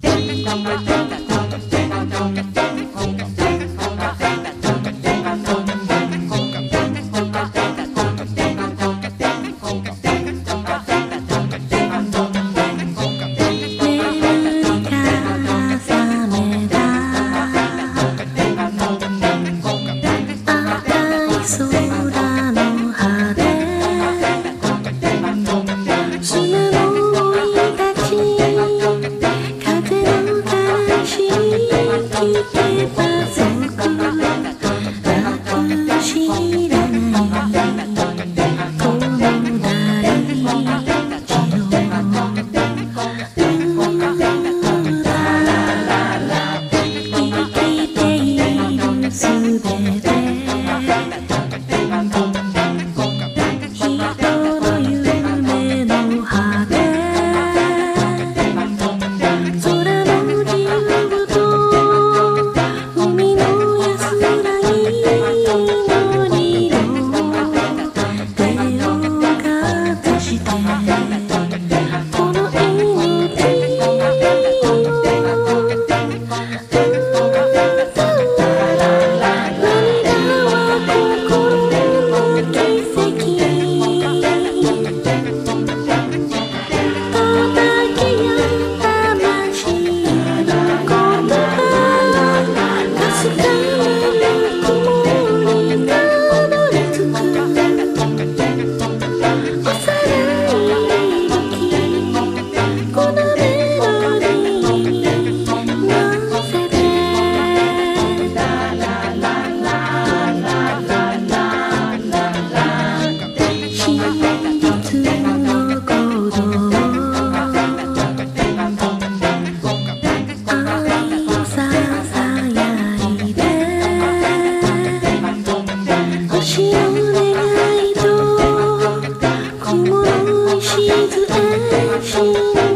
Ding dong, ding. 我是一 khi.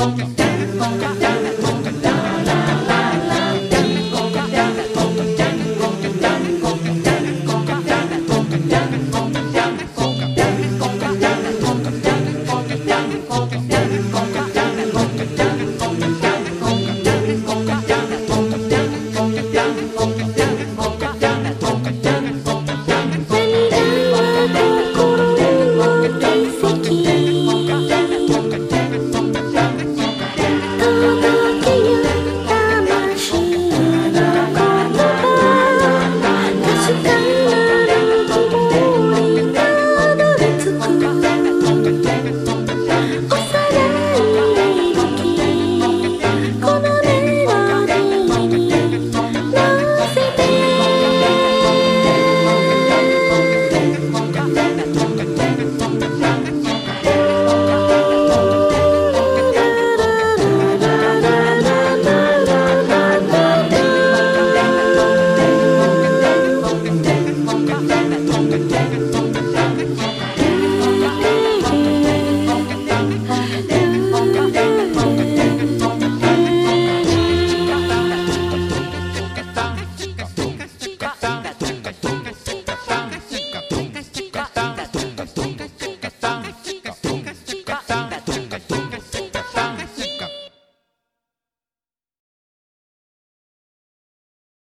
Conga,